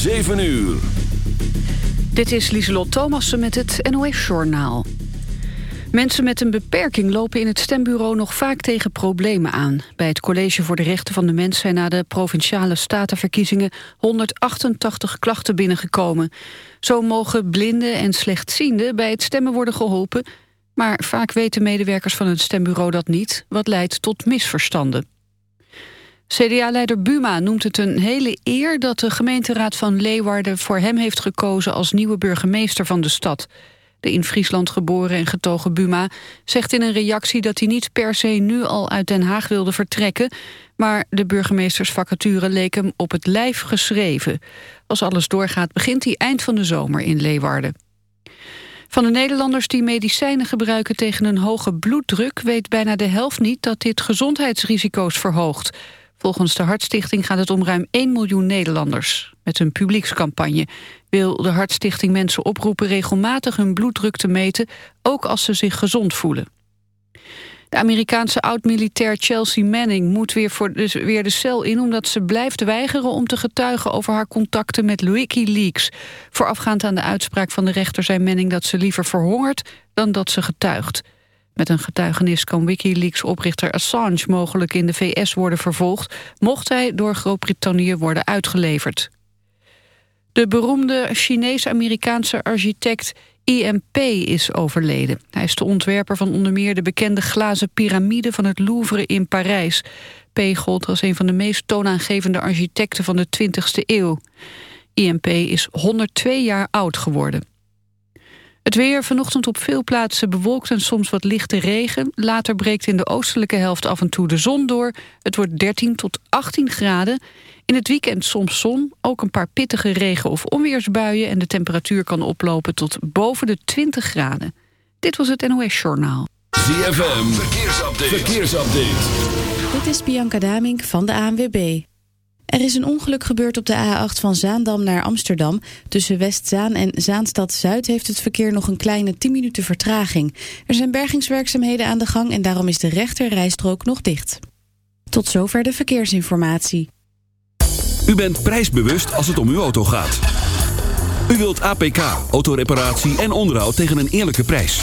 7 uur. Dit is Lieselot Thomassen met het NOS-journaal. Mensen met een beperking lopen in het stembureau nog vaak tegen problemen aan. Bij het College voor de Rechten van de Mens zijn na de Provinciale Statenverkiezingen 188 klachten binnengekomen. Zo mogen blinden en slechtzienden bij het stemmen worden geholpen... maar vaak weten medewerkers van het stembureau dat niet... wat leidt tot misverstanden. CDA-leider Buma noemt het een hele eer dat de gemeenteraad van Leeuwarden voor hem heeft gekozen als nieuwe burgemeester van de stad. De in Friesland geboren en getogen Buma zegt in een reactie dat hij niet per se nu al uit Den Haag wilde vertrekken, maar de burgemeestersvacature leek hem op het lijf geschreven. Als alles doorgaat begint hij eind van de zomer in Leeuwarden. Van de Nederlanders die medicijnen gebruiken tegen een hoge bloeddruk... weet bijna de helft niet dat dit gezondheidsrisico's verhoogt. Volgens de Hartstichting gaat het om ruim 1 miljoen Nederlanders. Met een publiekscampagne wil de Hartstichting mensen oproepen regelmatig hun bloeddruk te meten, ook als ze zich gezond voelen. De Amerikaanse oud-militair Chelsea Manning moet weer, voor de, weer de cel in... omdat ze blijft weigeren om te getuigen over haar contacten met Wikileaks. Voorafgaand aan de uitspraak van de rechter zei Manning dat ze liever verhongert dan dat ze getuigt. Met een getuigenis kan Wikileaks-oprichter Assange mogelijk in de VS worden vervolgd... mocht hij door Groot-Brittannië worden uitgeleverd. De beroemde Chinese-Amerikaanse architect IMP is overleden. Hij is de ontwerper van onder meer de bekende glazen piramide van het Louvre in Parijs. P. gold als een van de meest toonaangevende architecten van de 20e eeuw. IMP is 102 jaar oud geworden. Het weer vanochtend op veel plaatsen bewolkt en soms wat lichte regen. Later breekt in de oostelijke helft af en toe de zon door. Het wordt 13 tot 18 graden. In het weekend soms zon, ook een paar pittige regen- of onweersbuien... en de temperatuur kan oplopen tot boven de 20 graden. Dit was het NOS Journaal. ZFM, verkeersupdate. verkeersupdate. Dit is Bianca Damink van de ANWB. Er is een ongeluk gebeurd op de A8 van Zaandam naar Amsterdam. Tussen Westzaan en Zaanstad-Zuid heeft het verkeer nog een kleine 10 minuten vertraging. Er zijn bergingswerkzaamheden aan de gang en daarom is de rechter rijstrook nog dicht. Tot zover de verkeersinformatie. U bent prijsbewust als het om uw auto gaat. U wilt APK, autoreparatie en onderhoud tegen een eerlijke prijs.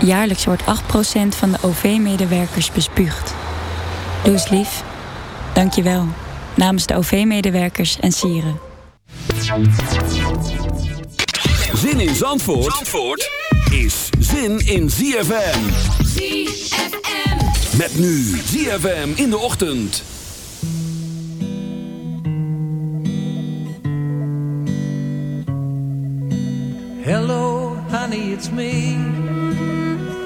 Jaarlijks wordt 8% van de OV-medewerkers bespuugd. Doe eens lief. Dank je wel. Namens de OV-medewerkers en sieren. Zin in Zandvoort, Zandvoort is zin in ZFM. ZFM. Met nu ZFM in de ochtend. Hello, honey, it's me.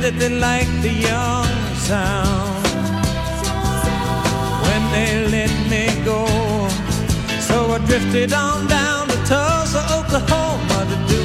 That they liked the young sound when they let me go. So I drifted on down to Tulsa, Oklahoma to do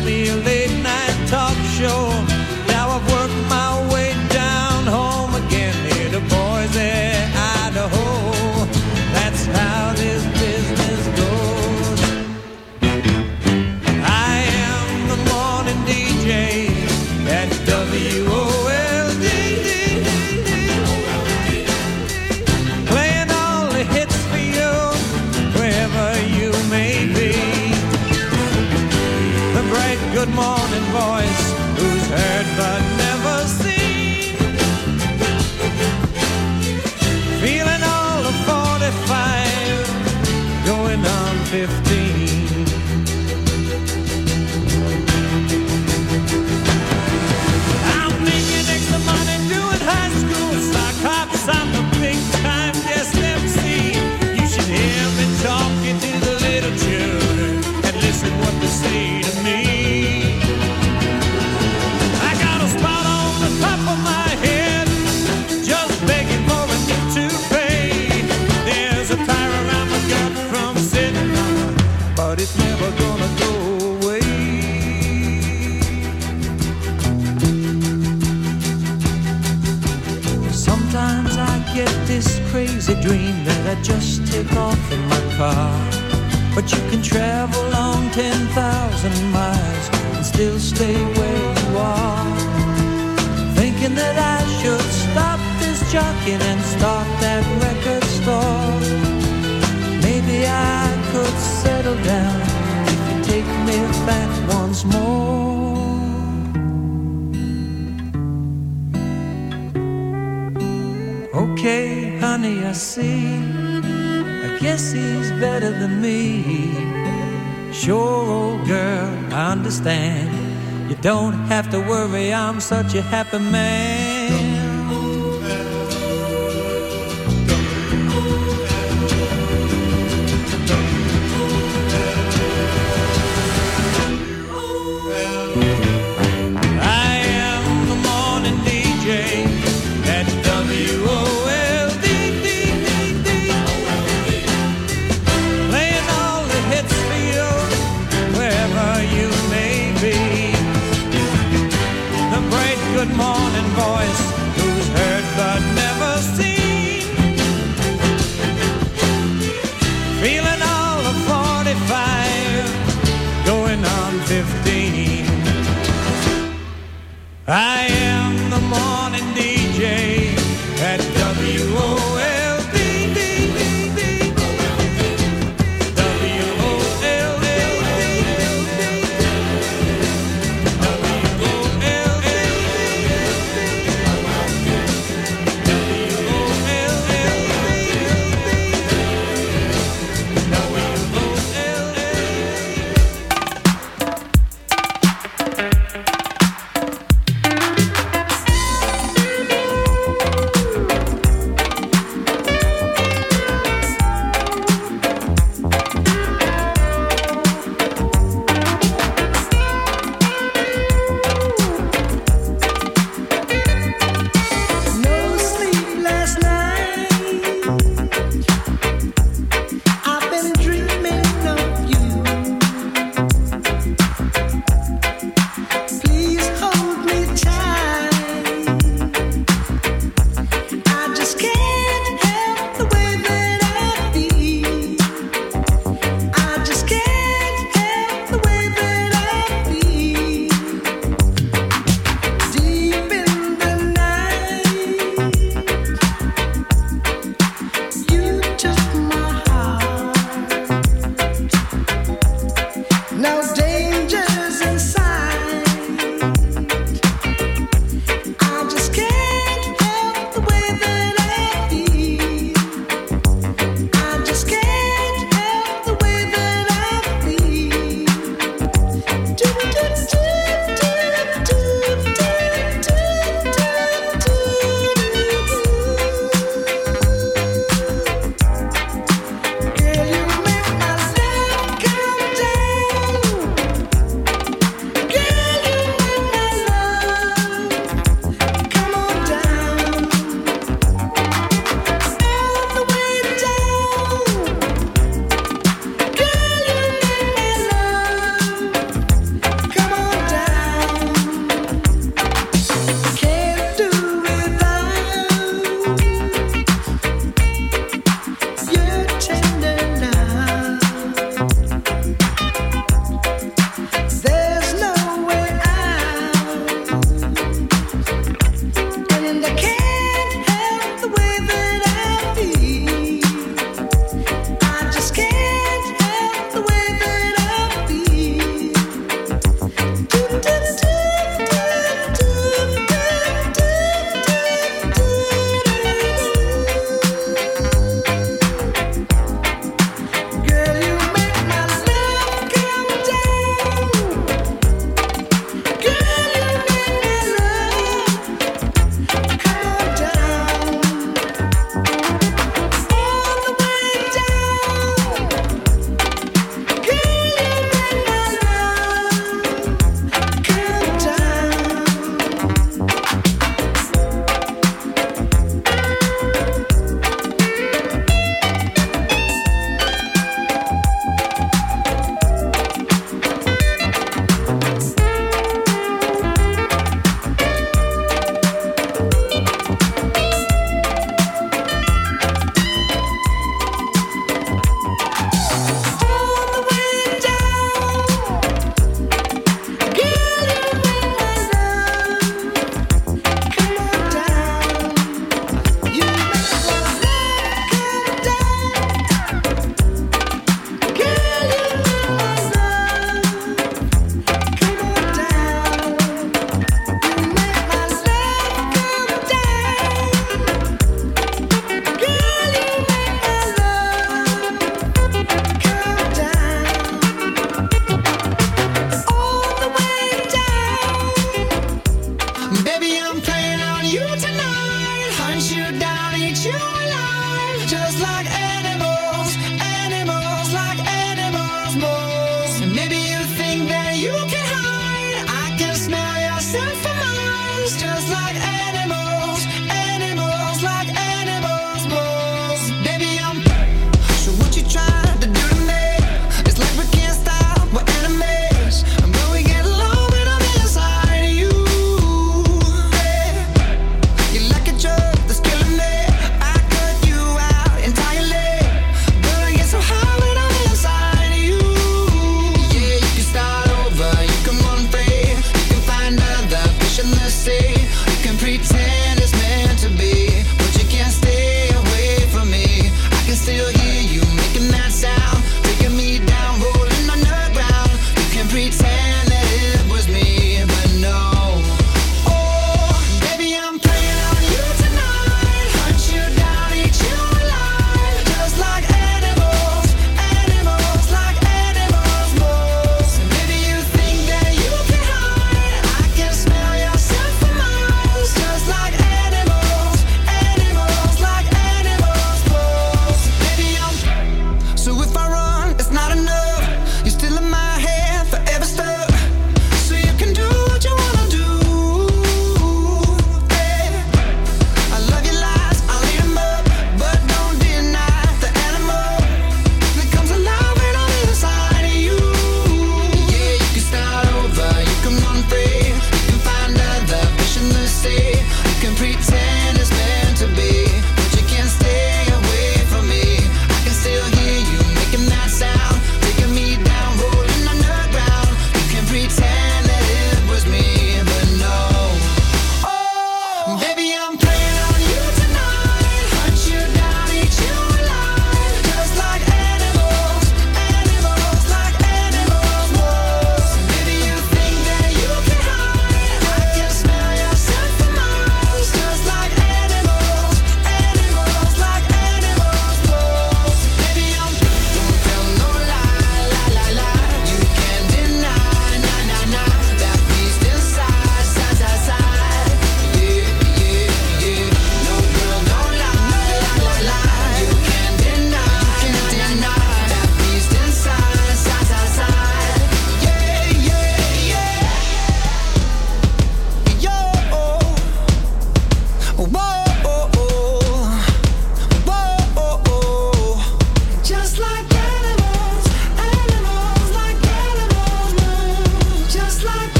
better than me. Sure, old girl, I understand. You don't have to worry, I'm such a happy man.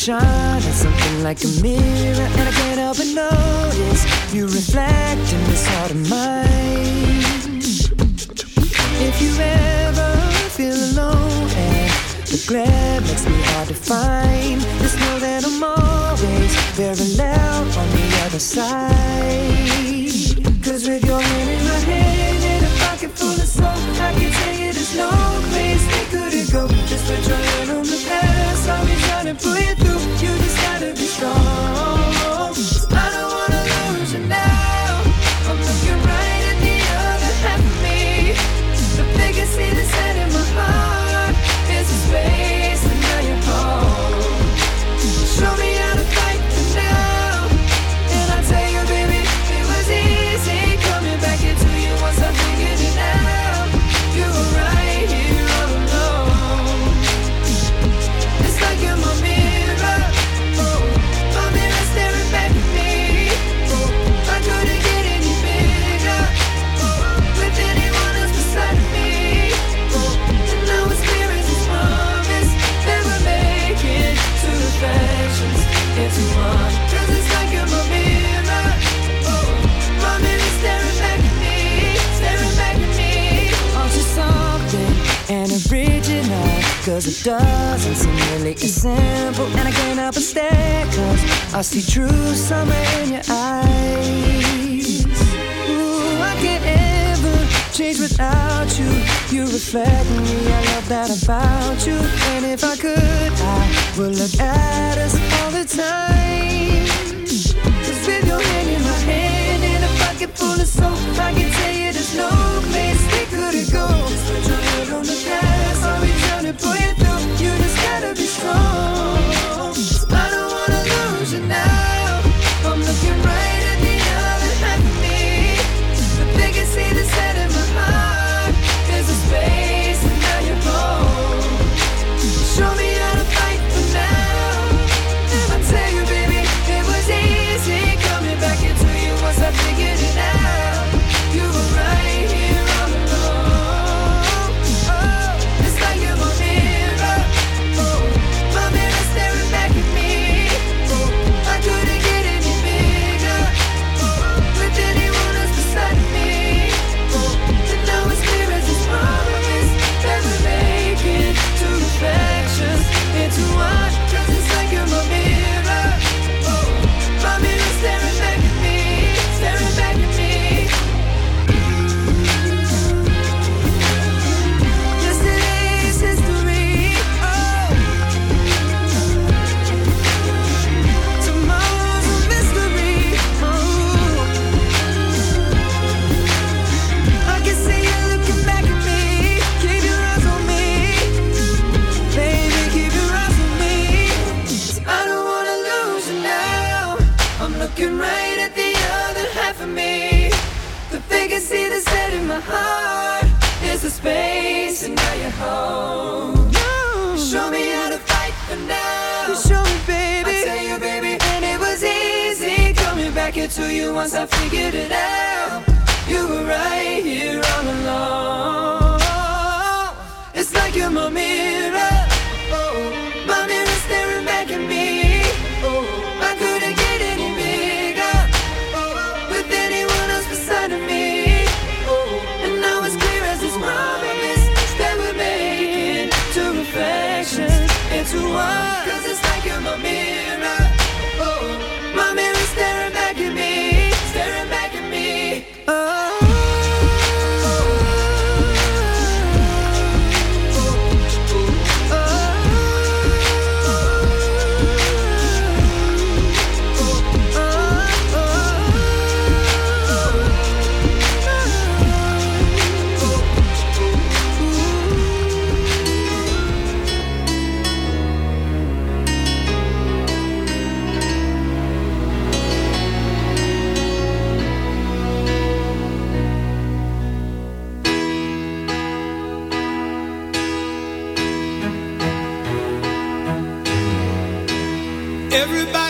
shine. Something like a mirror I see true summer in your eyes. Ooh, I can't ever change without you. You reflect me, I love that about you. And if I could, I would look at us all the time. Cause with your hand in my hand and a pocket full of soap, I can tell you there's no Everybody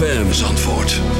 ZFM antwoord.